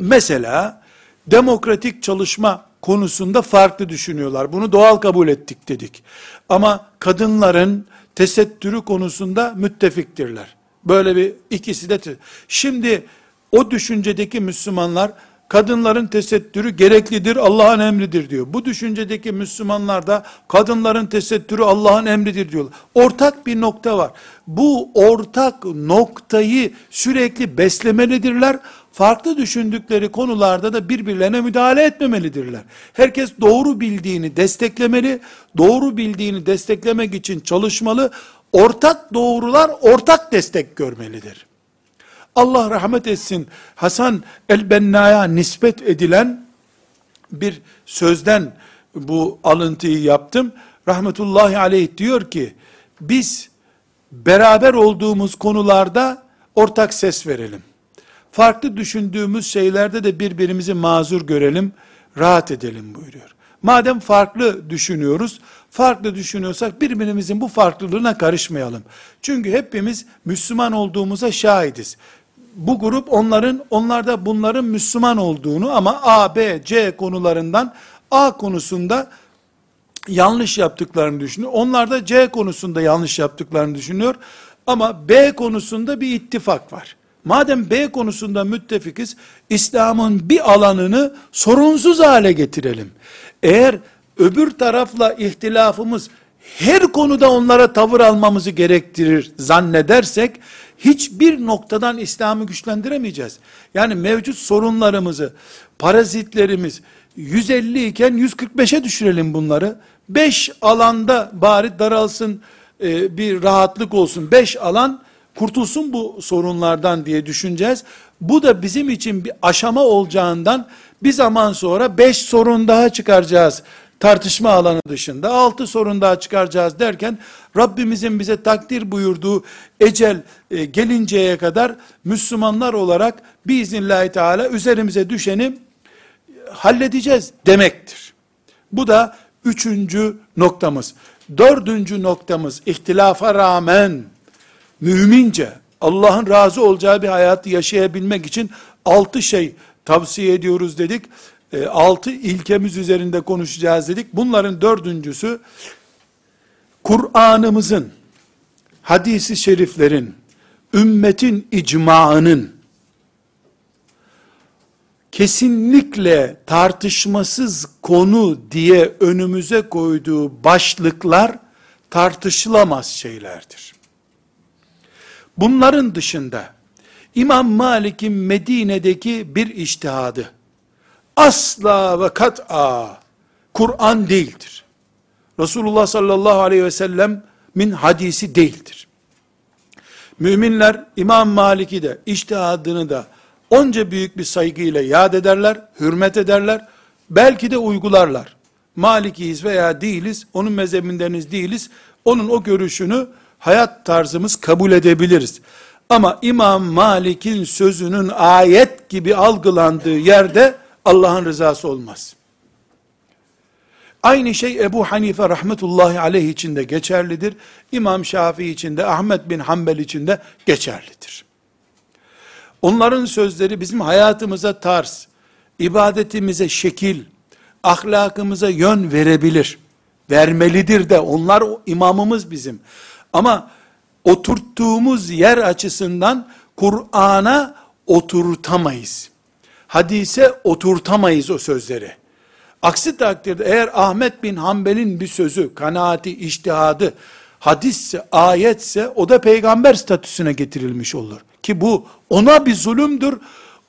mesela demokratik çalışma konusunda farklı düşünüyorlar. Bunu doğal kabul ettik dedik. Ama kadınların tesettürü konusunda müttefiktirler. Böyle bir ikisi de. Şimdi o düşüncedeki Müslümanlar kadınların tesettürü gereklidir, Allah'ın emridir diyor. Bu düşüncedeki Müslümanlar da kadınların tesettürü Allah'ın emridir diyorlar. Ortak bir nokta var. Bu ortak noktayı sürekli beslemelidirler. Farklı düşündükleri konularda da birbirlerine müdahale etmemelidirler. Herkes doğru bildiğini desteklemeli, doğru bildiğini desteklemek için çalışmalı. Ortak doğrular ortak destek görmelidir. Allah rahmet etsin Hasan el-Benna'ya nispet edilen bir sözden bu alıntıyı yaptım. Rahmetullahi aleyh diyor ki, biz beraber olduğumuz konularda ortak ses verelim. Farklı düşündüğümüz şeylerde de birbirimizi mazur görelim, rahat edelim buyuruyor. Madem farklı düşünüyoruz, farklı düşünüyorsak birbirimizin bu farklılığına karışmayalım. Çünkü hepimiz Müslüman olduğumuza şahidiz bu grup onların, onlarda bunların Müslüman olduğunu ama A, B, C konularından A konusunda yanlış yaptıklarını düşünüyor. Onlar da C konusunda yanlış yaptıklarını düşünüyor. Ama B konusunda bir ittifak var. Madem B konusunda müttefikiz, İslam'ın bir alanını sorunsuz hale getirelim. Eğer öbür tarafla ihtilafımız her konuda onlara tavır almamızı gerektirir zannedersek, hiçbir noktadan İslam'ı güçlendiremeyeceğiz. Yani mevcut sorunlarımızı, parazitlerimiz 150 iken 145'e düşürelim bunları. 5 alanda bari daralsın, e, bir rahatlık olsun. 5 alan kurtulsun bu sorunlardan diye düşüneceğiz. Bu da bizim için bir aşama olacağından bir zaman sonra 5 sorun daha çıkaracağız tartışma alanı dışında altı sorun daha çıkaracağız derken Rabbimizin bize takdir buyurduğu ecel e, gelinceye kadar Müslümanlar olarak biiznillahü teala üzerimize düşeni halledeceğiz demektir. Bu da üçüncü noktamız. Dördüncü noktamız ihtilafa rağmen mümince Allah'ın razı olacağı bir hayatı yaşayabilmek için altı şey tavsiye ediyoruz dedik e, altı ilkemiz üzerinde konuşacağız dedik. Bunların dördüncüsü, Kur'an'ımızın, hadisi şeriflerin, ümmetin icmaının, kesinlikle tartışmasız konu diye önümüze koyduğu başlıklar, tartışılamaz şeylerdir. Bunların dışında, İmam Malik'in Medine'deki bir iştihadı, asla ve kat'a Kur'an değildir. Resulullah sallallahu aleyhi ve sellem min hadisi değildir. Müminler İmam Malik'i de iştihadını da onca büyük bir saygıyla yad ederler, hürmet ederler, belki de uygularlar. Malikiyiz veya değiliz, onun mezhebindeniz değiliz, onun o görüşünü hayat tarzımız kabul edebiliriz. Ama İmam Malik'in sözünün ayet gibi algılandığı yerde Allah'ın rızası olmaz. Aynı şey Ebu Hanife rahmetullahi aleyh için de geçerlidir. İmam Şafii için de, Ahmet bin Hanbel için de geçerlidir. Onların sözleri bizim hayatımıza tarz, ibadetimize şekil, ahlakımıza yön verebilir. Vermelidir de onlar imamımız bizim. Ama oturttuğumuz yer açısından Kur'an'a oturtamayız hadise oturtamayız o sözleri. Aksi takdirde eğer Ahmet bin Hanbel'in bir sözü, kanaati, iştihadı, hadisse, ayetse o da peygamber statüsüne getirilmiş olur. Ki bu ona bir zulümdür.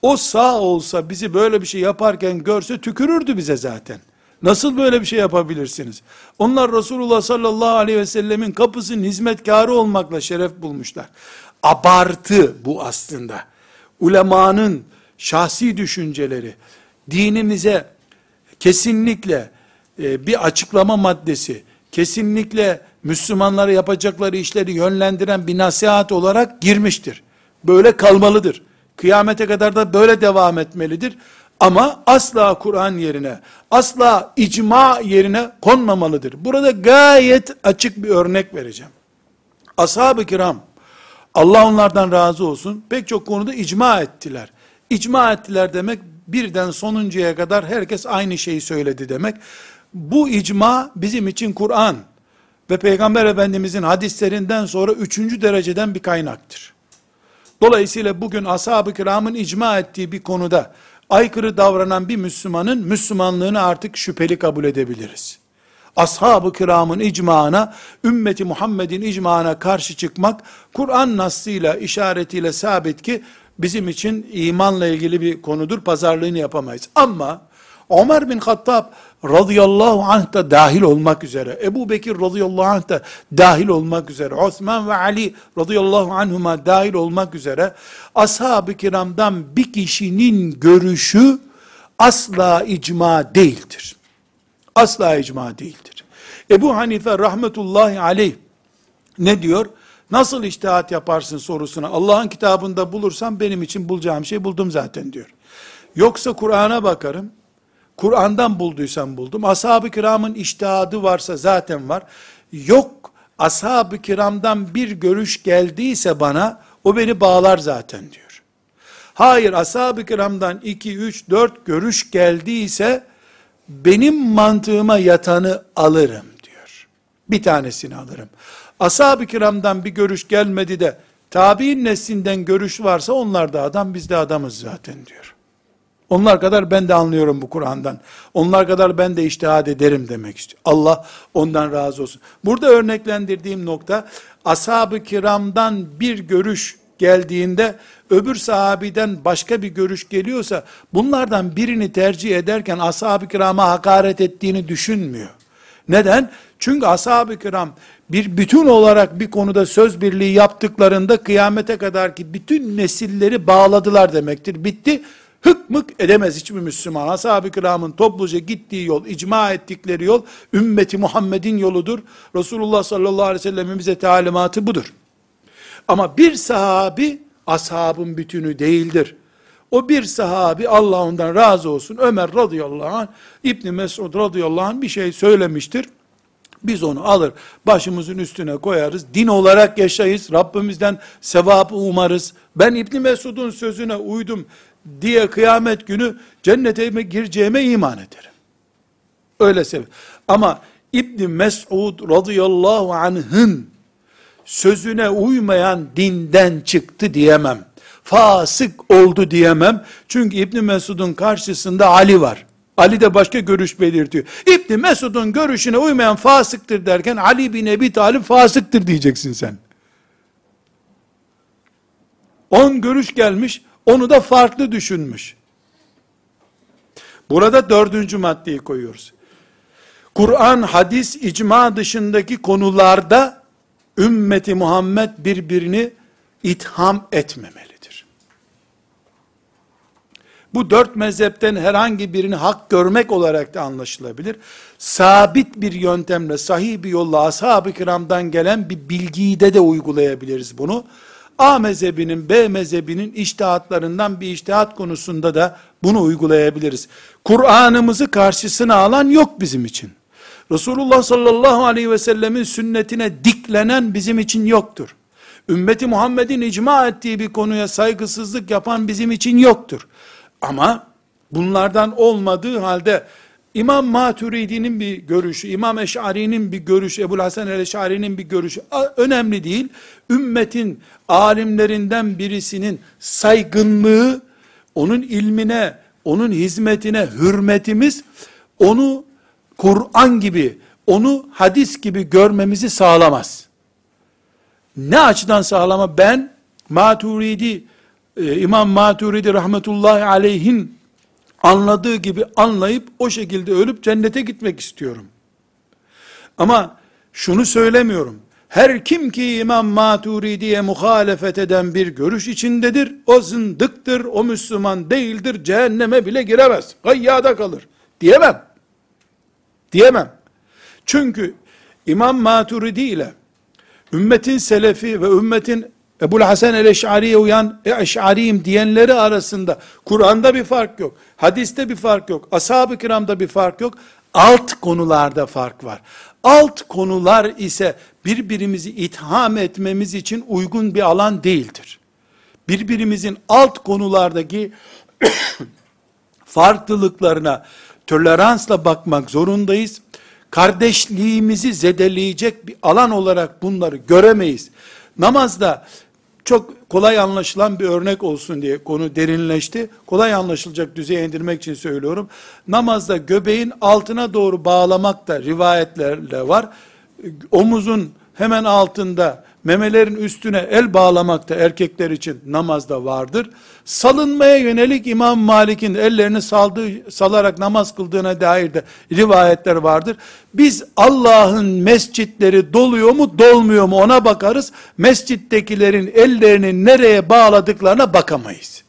O sağ olsa bizi böyle bir şey yaparken görse tükürürdü bize zaten. Nasıl böyle bir şey yapabilirsiniz? Onlar Resulullah sallallahu aleyhi ve sellemin kapısının hizmetkarı olmakla şeref bulmuşlar. Abartı bu aslında. Ulemanın şahsi düşünceleri, dinimize kesinlikle e, bir açıklama maddesi, kesinlikle Müslümanlara yapacakları işleri yönlendiren bir nasihat olarak girmiştir. Böyle kalmalıdır. Kıyamete kadar da böyle devam etmelidir. Ama asla Kur'an yerine, asla icma yerine konmamalıdır. Burada gayet açık bir örnek vereceğim. Ashab-ı kiram, Allah onlardan razı olsun, pek çok konuda icma ettiler. İcma ettiler demek, birden sonuncuya kadar herkes aynı şeyi söyledi demek. Bu icma bizim için Kur'an ve Peygamber Efendimizin hadislerinden sonra üçüncü dereceden bir kaynaktır. Dolayısıyla bugün ashab-ı kiramın icma ettiği bir konuda aykırı davranan bir Müslümanın Müslümanlığını artık şüpheli kabul edebiliriz. Ashab-ı kiramın icmağına, ümmeti Muhammed'in icmağına karşı çıkmak, Kur'an nasıyla, işaretiyle sabit ki, bizim için imanla ilgili bir konudur, pazarlığını yapamayız. Ama, Ömer bin Hattab radıyallahu anh da dahil olmak üzere, Ebu Bekir radıyallahu anh da dahil olmak üzere, Osman ve Ali radıyallahu anhuma dahil olmak üzere, ashab-ı kiramdan bir kişinin görüşü asla icma değildir. Asla icma değildir. Ebu Hanife rahmetullahi aleyh ne diyor? Nasıl iştihat yaparsın sorusuna Allah'ın kitabında bulursam benim için bulacağım şey buldum zaten diyor. Yoksa Kur'an'a bakarım, Kur'an'dan bulduysam buldum. Ashab-ı kiramın iştihadı varsa zaten var. Yok, ashab-ı kiramdan bir görüş geldiyse bana, o beni bağlar zaten diyor. Hayır, ashab-ı kiramdan iki, üç, dört görüş geldiyse, benim mantığıma yatanı alırım diyor. Bir tanesini alırım. Ashab-ı kiramdan bir görüş gelmedi de, tabi'in neslinden görüş varsa onlar da adam, biz de adamız zaten diyor. Onlar kadar ben de anlıyorum bu Kur'an'dan. Onlar kadar ben de iştihad ederim demek istiyor. Allah ondan razı olsun. Burada örneklendirdiğim nokta, ashab-ı kiramdan bir görüş geldiğinde, öbür sahabiden başka bir görüş geliyorsa, bunlardan birini tercih ederken ashab-ı kirama hakaret ettiğini düşünmüyor. Neden? Çünkü ashab-ı kiram bir bütün olarak bir konuda söz birliği yaptıklarında kıyamete kadar ki bütün nesilleri bağladılar demektir. Bitti hıkmık edemez hiçbir Müslüman. Ashab-ı kiramın topluca gittiği yol, icma ettikleri yol, ümmeti Muhammed'in yoludur. Resulullah sallallahu aleyhi ve sellem'in bize talimatı budur. Ama bir sahabi, ashabın bütünü değildir. O bir sahabi, Allah ondan razı olsun, Ömer radıyallahu anh, İbni Mesud radıyallahu anh bir şey söylemiştir. Biz onu alır, başımızın üstüne koyarız, din olarak yaşayız, Rabbimizden sevabı umarız. Ben İbni Mesud'un sözüne uydum, diye kıyamet günü cennete gireceğime iman ederim. Öyle sev. Ama İbn Mes'ud radıyallahu anh'ın sözüne uymayan dinden çıktı diyemem. Fasık oldu diyemem. Çünkü İbn Mesud'un karşısında Ali var. Ali de başka görüş belirtiyor. İbn Mesud'un görüşüne uymayan fasıktır derken Ali bin Ebi Talib fasıktır diyeceksin sen. On görüş gelmiş, onu da farklı düşünmüş. Burada dördüncü maddeyi koyuyoruz. Kur'an, hadis, icma dışındaki konularda ümmeti Muhammed birbirini itham etmemelidir. Bu dört mezhepten herhangi birini hak görmek olarak da anlaşılabilir. Sabit bir yöntemle, sahih bir yolla ashab-ı kiramdan gelen bir bilgiyi de de uygulayabiliriz bunu. A mezhebinin, B mezhebinin iştihatlarından bir iştihat konusunda da bunu uygulayabiliriz. Kur'an'ımızı karşısına alan yok bizim için. Resulullah sallallahu aleyhi ve sellemin sünnetine diklenen bizim için yoktur. Ümmeti Muhammed'in icma ettiği bir konuya saygısızlık yapan bizim için yoktur. Ama bunlardan olmadığı halde İmam Maturidi'nin bir görüşü, İmam Eş'ari'nin bir görüşü, Ebu Hasan el-Eş'ari'nin bir görüşü önemli değil. Ümmetin alimlerinden birisinin saygınlığı, onun ilmine, onun hizmetine hürmetimiz, onu Kur'an gibi, onu hadis gibi görmemizi sağlamaz. Ne açıdan sağlama? Ben Maturidi, e, İmam Maturidi rahmetullahi aleyhin anladığı gibi anlayıp o şekilde ölüp cennete gitmek istiyorum. Ama şunu söylemiyorum. Her kim ki İmam Maturidi'ye muhalefet eden bir görüş içindedir, o zındıktır, o Müslüman değildir, cehenneme bile giremez, gayyada kalır. Diyemem. Diyemem. Çünkü İmam Maturidi ile ümmetin selefi ve ümmetin Ebu'l Hasan el-Eş'ari'ye uyan e, Eş'ariyim diyenleri arasında Kur'an'da bir fark yok. Hadiste bir fark yok. Ashab-ı kiramda bir fark yok. Alt konularda fark var. Alt konular ise birbirimizi itham etmemiz için uygun bir alan değildir. Birbirimizin alt konulardaki farklılıklarına toleransla bakmak zorundayız. Kardeşliğimizi zedeleyecek bir alan olarak bunları göremeyiz. Namazda çok kolay anlaşılan bir örnek olsun diye konu derinleşti. Kolay anlaşılacak düzeye indirmek için söylüyorum. Namazda göbeğin altına doğru bağlamak da rivayetlerle var. Omuzun hemen altında memelerin üstüne el bağlamakta erkekler için namazda vardır. Salınmaya yönelik İmam Malik'in ellerini saldığı, salarak namaz kıldığına dair de rivayetler vardır. Biz Allah'ın mescitleri doluyor mu dolmuyor mu ona bakarız. Mescittekilerin ellerini nereye bağladıklarına bakamayız.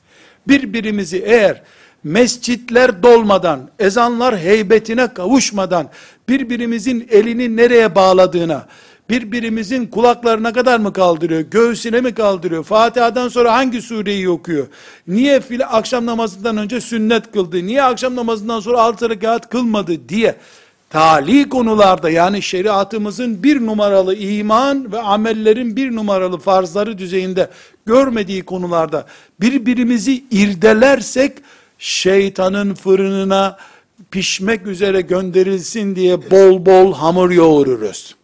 Birbirimizi eğer mescitler dolmadan, ezanlar heybetine kavuşmadan, birbirimizin elini nereye bağladığına, birbirimizin kulaklarına kadar mı kaldırıyor, göğsüne mi kaldırıyor, Fatiha'dan sonra hangi sureyi okuyor, niye file akşam namazından önce sünnet kıldı, niye akşam namazından sonra altı rekat kılmadı diye, tali konularda yani şeriatımızın bir numaralı iman ve amellerin bir numaralı farzları düzeyinde görmediği konularda birbirimizi irdelersek şeytanın fırınına pişmek üzere gönderilsin diye bol bol hamur yoğururuz.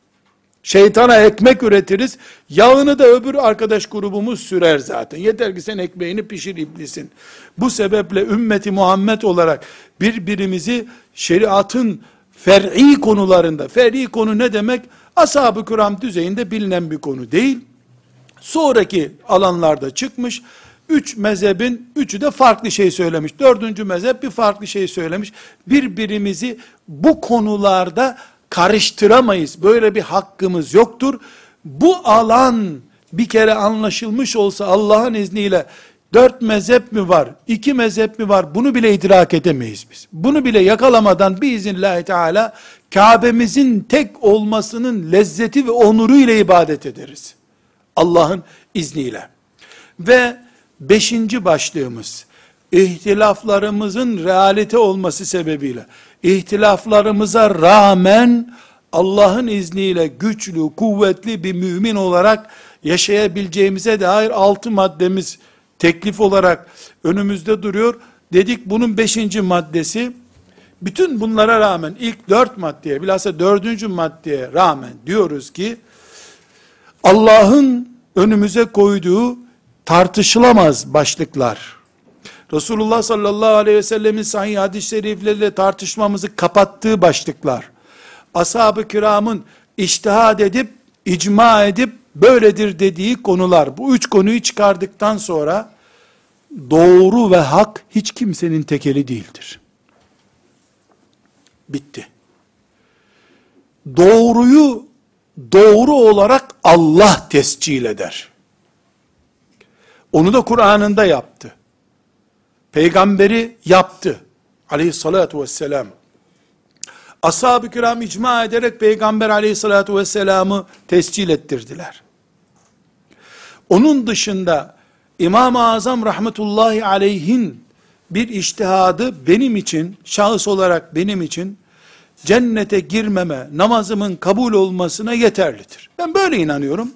Şeytana ekmek üretiriz. Yağını da öbür arkadaş grubumuz sürer zaten. Yeter ki sen ekmeğini pişir iblisin. Bu sebeple ümmeti Muhammed olarak birbirimizi şeriatın fer'i konularında, fer'i konu ne demek? Ashab-ı kiram düzeyinde bilinen bir konu değil. Sonraki alanlarda çıkmış. Üç mezhebin üçü de farklı şey söylemiş. Dördüncü mezhep bir farklı şey söylemiş. Birbirimizi bu konularda karıştıramayız. Böyle bir hakkımız yoktur. Bu alan bir kere anlaşılmış olsa Allah'ın izniyle dört mezhep mi var, iki mezhep mi var bunu bile idrak edemeyiz biz. Bunu bile yakalamadan biiznillahü teala Kabe'mizin tek olmasının lezzeti ve onuru ile ibadet ederiz. Allah'ın izniyle. Ve beşinci başlığımız, ihtilaflarımızın realite olması sebebiyle, ihtilaflarımıza rağmen Allah'ın izniyle güçlü, kuvvetli bir mümin olarak yaşayabileceğimize dair altı maddemiz teklif olarak önümüzde duruyor. Dedik bunun beşinci maddesi, bütün bunlara rağmen ilk dört maddeye, bilhassa dördüncü maddeye rağmen diyoruz ki, Allah'ın önümüze koyduğu tartışılamaz başlıklar, Resulullah sallallahu aleyhi ve sellemin sahih hadis-i şerifleriyle tartışmamızı kapattığı başlıklar, ashab-ı kiramın iştihad edip, icma edip, böyledir dediği konular, bu üç konuyu çıkardıktan sonra, doğru ve hak hiç kimsenin tekeli değildir. Bitti. Doğruyu doğru olarak Allah tescil eder. Onu da Kur'an'ında yaptı. Peygamberi yaptı. Aleyhissalatu vesselam. Ashab-ı kiram icma ederek Peygamber aleyhissalatu vesselamı tescil ettirdiler. Onun dışında İmam-ı Azam rahmetullahi aleyhin bir iştihadı benim için, şahıs olarak benim için cennete girmeme, namazımın kabul olmasına yeterlidir. Ben böyle inanıyorum.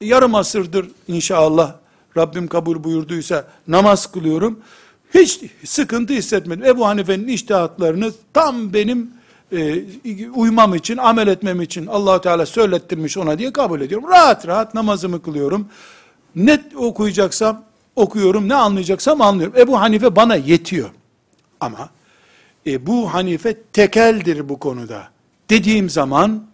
Yarım asırdır inşallah Rabbim kabul buyurduysa namaz kılıyorum. Hiç sıkıntı hissetmedim. Ebu Hanife'nin iştihatlarını tam benim e, uymam için, amel etmem için allah Teala söylettirmiş ona diye kabul ediyorum. Rahat rahat namazımı kılıyorum. Ne okuyacaksam okuyorum, ne anlayacaksam anlıyorum. Ebu Hanife bana yetiyor. Ama Ebu Hanife tekeldir bu konuda. Dediğim zaman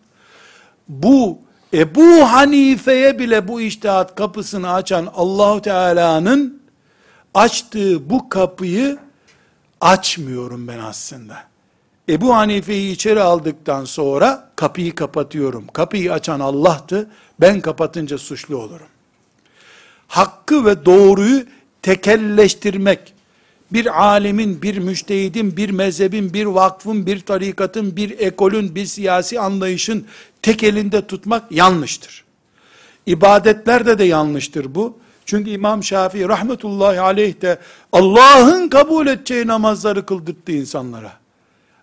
bu Ebu Hanife'ye bile bu iştihat kapısını açan Allahu Teala'nın açtığı bu kapıyı açmıyorum ben aslında. Ebu Hanife'yi içeri aldıktan sonra kapıyı kapatıyorum. Kapıyı açan Allah'tı. Ben kapatınca suçlu olurum. Hakkı ve doğruyu tekelleştirmek, bir alemin, bir müştehidin, bir mezhebin, bir vakfın, bir tarikatın, bir ekolün, bir siyasi anlayışın tek elinde tutmak yanlıştır. İbadetlerde de yanlıştır bu. Çünkü İmam Şafii rahmetullahi aleyh de Allah'ın kabul edeceği namazları kıldırttı insanlara.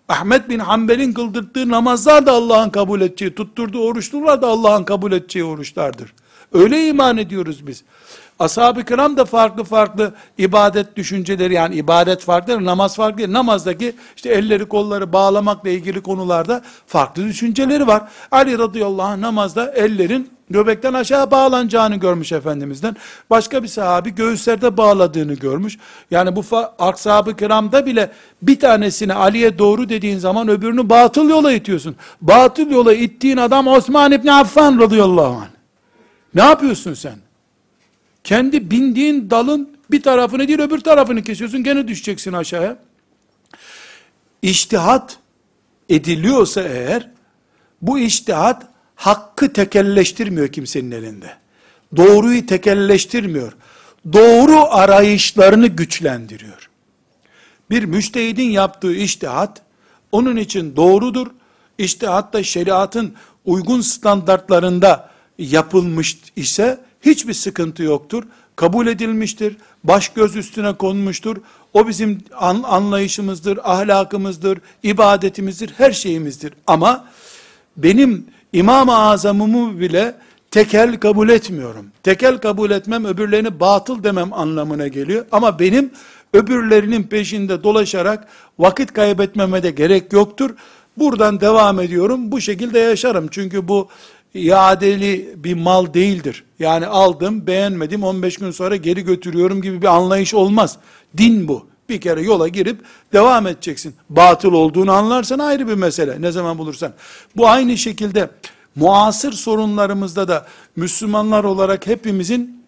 Ahmet bin Hanbel'in kıldırttığı namazlar da Allah'ın kabul edeceği, tutturduğu oruçlar da Allah'ın kabul edeceği oruçlardır. Öyle iman ediyoruz biz. Ashab-ı kiram da farklı farklı ibadet düşünceleri yani ibadet farklı, namaz farklı. Namazdaki işte elleri kolları bağlamakla ilgili konularda farklı düşünceleri var. Ali radıyallahu anh namazda ellerin göbekten aşağı bağlanacağını görmüş Efendimiz'den. Başka bir sahabi göğüslerde bağladığını görmüş. Yani bu ashab-ı kiramda bile bir tanesini Ali'ye doğru dediğin zaman öbürünü batıl yola itiyorsun. Batıl yola ittiğin adam Osman İbni Affan radıyallahu anh. Ne yapıyorsun sen? Kendi bindiğin dalın bir tarafını değil öbür tarafını kesiyorsun gene düşeceksin aşağıya. İçtihat ediliyorsa eğer bu içtihat hakkı tekelleştirmiyor kimsenin elinde. Doğruyu tekelleştirmiyor. Doğru arayışlarını güçlendiriyor. Bir müştehidin yaptığı iştihat, onun için doğrudur. İştihat da şeriatın uygun standartlarında yapılmış ise, hiçbir sıkıntı yoktur. Kabul edilmiştir. Baş göz üstüne konmuştur. O bizim anlayışımızdır, ahlakımızdır, ibadetimizdir, her şeyimizdir. Ama benim İmam-ı Azam'ımı bile tekel kabul etmiyorum. Tekel kabul etmem öbürlerini batıl demem anlamına geliyor. Ama benim öbürlerinin peşinde dolaşarak vakit kaybetmeme de gerek yoktur. Buradan devam ediyorum. Bu şekilde yaşarım. Çünkü bu iadeli bir mal değildir. Yani aldım, beğenmedim, 15 gün sonra geri götürüyorum gibi bir anlayış olmaz. Din bu. Bir kere yola girip devam edeceksin. Batıl olduğunu anlarsan ayrı bir mesele. Ne zaman bulursan. Bu aynı şekilde muasır sorunlarımızda da Müslümanlar olarak hepimizin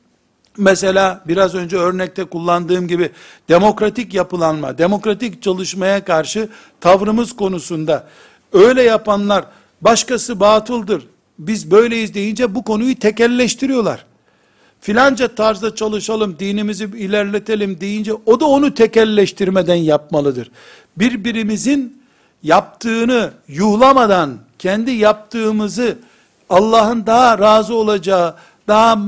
mesela biraz önce örnekte kullandığım gibi demokratik yapılanma, demokratik çalışmaya karşı tavrımız konusunda öyle yapanlar başkası batıldır, biz böyleyiz deyince bu konuyu tekelleştiriyorlar. Filanca tarzda çalışalım, dinimizi ilerletelim deyince o da onu tekelleştirmeden yapmalıdır. Birbirimizin yaptığını yuhlamadan kendi yaptığımızı Allah'ın daha razı olacağı, daha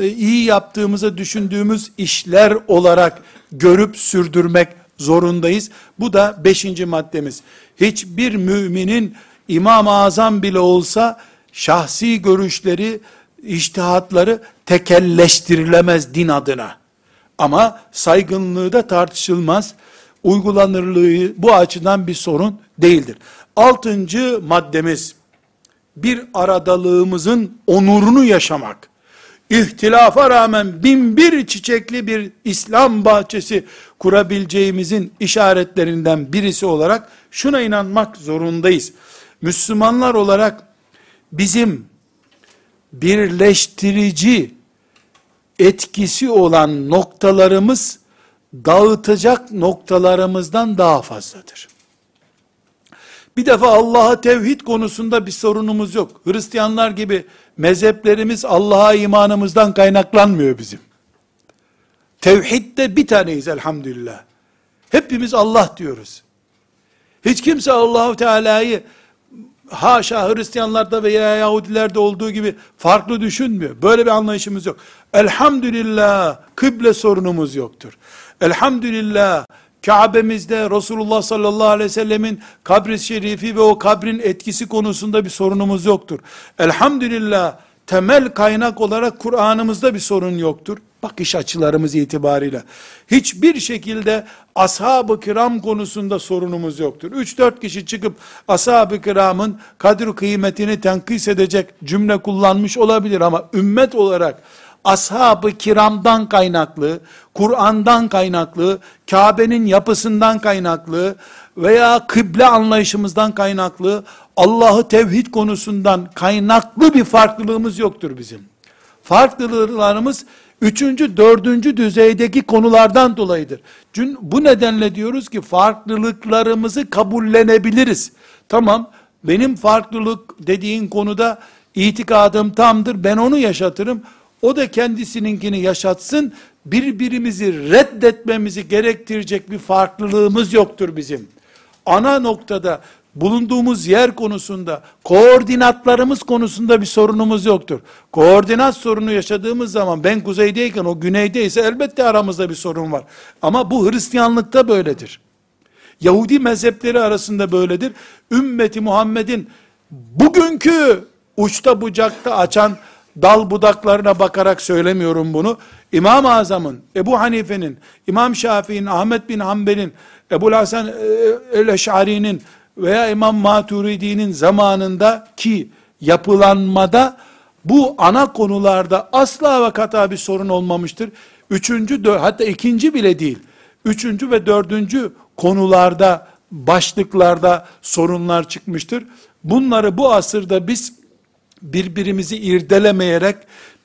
e, iyi yaptığımızı düşündüğümüz işler olarak görüp sürdürmek zorundayız. Bu da beşinci maddemiz. Hiçbir müminin İmam-ı Azam bile olsa şahsi görüşleri, iştihatları tekelleştirilemez din adına. Ama saygınlığı da tartışılmaz. Uygulanırlığı bu açıdan bir sorun değildir. Altıncı maddemiz, bir aradalığımızın onurunu yaşamak. İhtilafa rağmen bin bir çiçekli bir İslam bahçesi kurabileceğimizin işaretlerinden birisi olarak şuna inanmak zorundayız. Müslümanlar olarak bizim birleştirici etkisi olan noktalarımız dağıtacak noktalarımızdan daha fazladır. Bir defa Allah'a tevhid konusunda bir sorunumuz yok. Hristiyanlar gibi mezheplerimiz Allah'a imanımızdan kaynaklanmıyor bizim. Tevhidde bir taneyiz elhamdülillah. Hepimiz Allah diyoruz. Hiç kimse Allahu Teala'yı haşa Hristiyanlarda veya Yahudilerde olduğu gibi farklı düşünmüyor. Böyle bir anlayışımız yok. Elhamdülillah kıble sorunumuz yoktur. Elhamdülillah Kabe'mizde Resulullah sallallahu aleyhi ve sellemin kabri şerifi ve o kabrin etkisi konusunda bir sorunumuz yoktur. Elhamdülillah temel kaynak olarak Kur'an'ımızda bir sorun yoktur. Bakış açılarımız itibariyle. Hiçbir şekilde ashab-ı kiram konusunda sorunumuz yoktur. 3-4 kişi çıkıp ashab-ı kiramın kadir kıymetini tenkis edecek cümle kullanmış olabilir ama ümmet olarak ashab-ı kiramdan kaynaklı, Kur'an'dan kaynaklı, Kabe'nin yapısından kaynaklı veya kıble anlayışımızdan kaynaklı, Allah'ı tevhid konusundan kaynaklı bir farklılığımız yoktur bizim. Farklılıklarımız üçüncü, dördüncü düzeydeki konulardan dolayıdır. Bu nedenle diyoruz ki farklılıklarımızı kabullenebiliriz. Tamam, benim farklılık dediğin konuda itikadım tamdır, ben onu yaşatırım. O da kendisininkini yaşatsın. Birbirimizi reddetmemizi gerektirecek bir farklılığımız yoktur bizim. Ana noktada bulunduğumuz yer konusunda, koordinatlarımız konusunda bir sorunumuz yoktur. Koordinat sorunu yaşadığımız zaman ben kuzeydeyken o güneydeyse elbette aramızda bir sorun var. Ama bu Hristiyanlıkta böyledir. Yahudi mezhepleri arasında böyledir. Ümmeti Muhammed'in bugünkü uçta bucakta açan dal budaklarına bakarak söylemiyorum bunu. İmam-ı Azam'ın, Ebu Hanife'nin, İmam Şafii'nin, Ahmet bin Hanbel'in, Ebu Hasan e, el-Eş'ari'nin veya İmam Maturidi'nin zamanında ki yapılanmada bu ana konularda asla ve kata bir sorun olmamıştır. Üçüncü, hatta ikinci bile değil. Üçüncü ve dördüncü konularda, başlıklarda sorunlar çıkmıştır. Bunları bu asırda biz birbirimizi irdelemeyerek,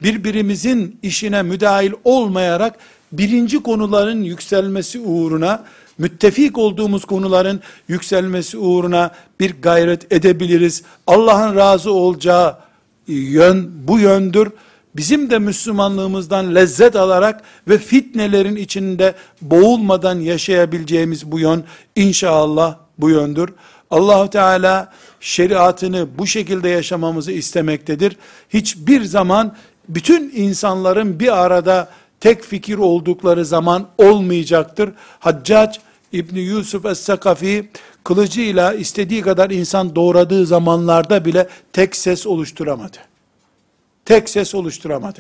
birbirimizin işine müdahil olmayarak, birinci konuların yükselmesi uğruna, müttefik olduğumuz konuların yükselmesi uğruna bir gayret edebiliriz. Allah'ın razı olacağı yön bu yöndür. Bizim de Müslümanlığımızdan lezzet alarak ve fitnelerin içinde boğulmadan yaşayabileceğimiz bu yön inşallah bu yöndür. Allahu Teala şeriatını bu şekilde yaşamamızı istemektedir. Hiçbir zaman bütün insanların bir arada tek fikir oldukları zaman olmayacaktır. Haccac İbni Yusuf Es-Sakafi kılıcıyla istediği kadar insan doğradığı zamanlarda bile tek ses oluşturamadı. Tek ses oluşturamadı.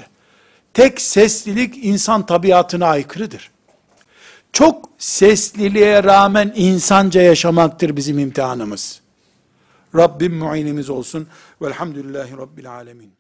Tek seslilik insan tabiatına aykırıdır. Çok sesliliğe rağmen insanca yaşamaktır bizim imtihanımız. Rabbim muinimiz olsun. Velhamdülillahi Rabbil alemin.